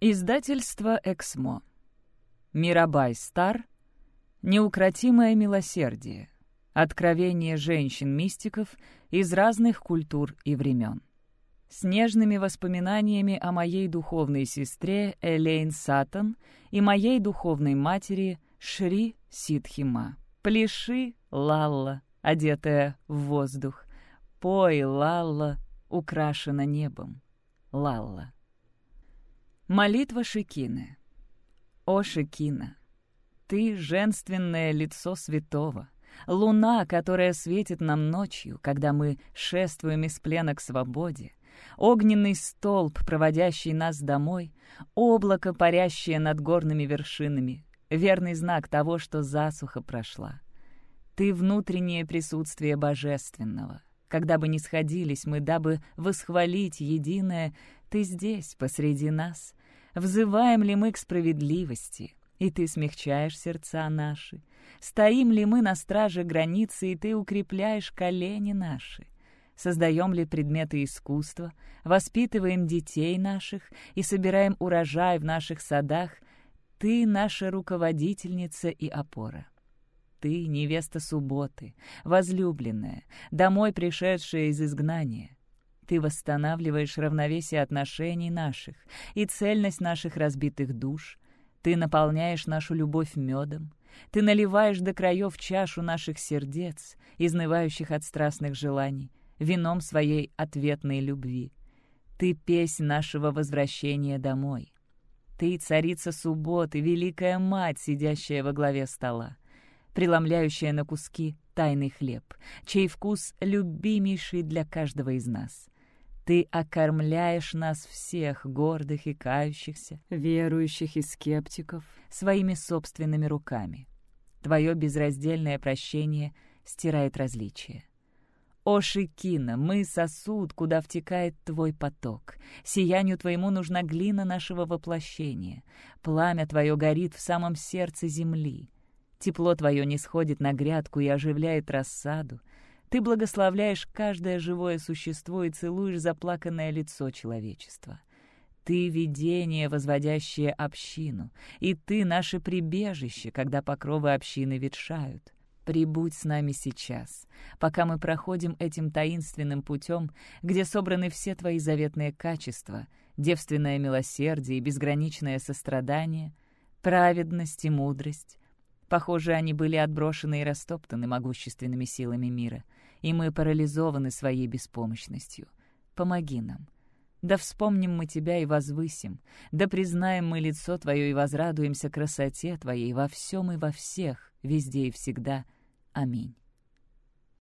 Издательство «Эксмо». Мирабай Стар. Неукротимое милосердие. Откровение женщин-мистиков из разных культур и времен. С нежными воспоминаниями о моей духовной сестре Элейн Сатан и моей духовной матери Шри Сидхима. Пляши, Лалла, одетая в воздух. Пой, Лалла, украшена небом. Лалла. Молитва Шикины. О, Шикина, ты — женственное лицо святого, луна, которая светит нам ночью, когда мы шествуем из плена к свободе, огненный столб, проводящий нас домой, облако, парящее над горными вершинами, верный знак того, что засуха прошла. Ты — внутреннее присутствие божественного. Когда бы ни сходились мы, дабы восхвалить единое, ты здесь, посреди нас — Взываем ли мы к справедливости, и ты смягчаешь сердца наши? Стоим ли мы на страже границы, и ты укрепляешь колени наши? Создаем ли предметы искусства, воспитываем детей наших и собираем урожай в наших садах? Ты наша руководительница и опора. Ты — невеста субботы, возлюбленная, домой пришедшая из изгнания. Ты восстанавливаешь равновесие отношений наших и цельность наших разбитых душ. Ты наполняешь нашу любовь медом. Ты наливаешь до краев чашу наших сердец, изнывающих от страстных желаний, вином своей ответной любви. Ты песнь нашего возвращения домой. Ты царица субботы, великая мать, сидящая во главе стола, преломляющая на куски тайный хлеб, чей вкус любимейший для каждого из нас. Ты окормляешь нас всех, гордых и кающихся, верующих и скептиков, своими собственными руками. Твое безраздельное прощение стирает различия. О, Шикина, мы сосуд, куда втекает твой поток. Сиянию твоему нужна глина нашего воплощения. Пламя твое горит в самом сердце земли. Тепло твое не сходит на грядку и оживляет рассаду. Ты благословляешь каждое живое существо и целуешь заплаканное лицо человечества. Ты — видение, возводящее общину, и ты — наше прибежище, когда покровы общины ветшают. Прибудь с нами сейчас, пока мы проходим этим таинственным путем, где собраны все твои заветные качества, девственное милосердие и безграничное сострадание, праведность и мудрость. Похоже, они были отброшены и растоптаны могущественными силами мира — и мы парализованы своей беспомощностью. Помоги нам. Да вспомним мы Тебя и возвысим, да признаем мы лицо Твое и возрадуемся красоте Твоей во всем и во всех, везде и всегда. Аминь.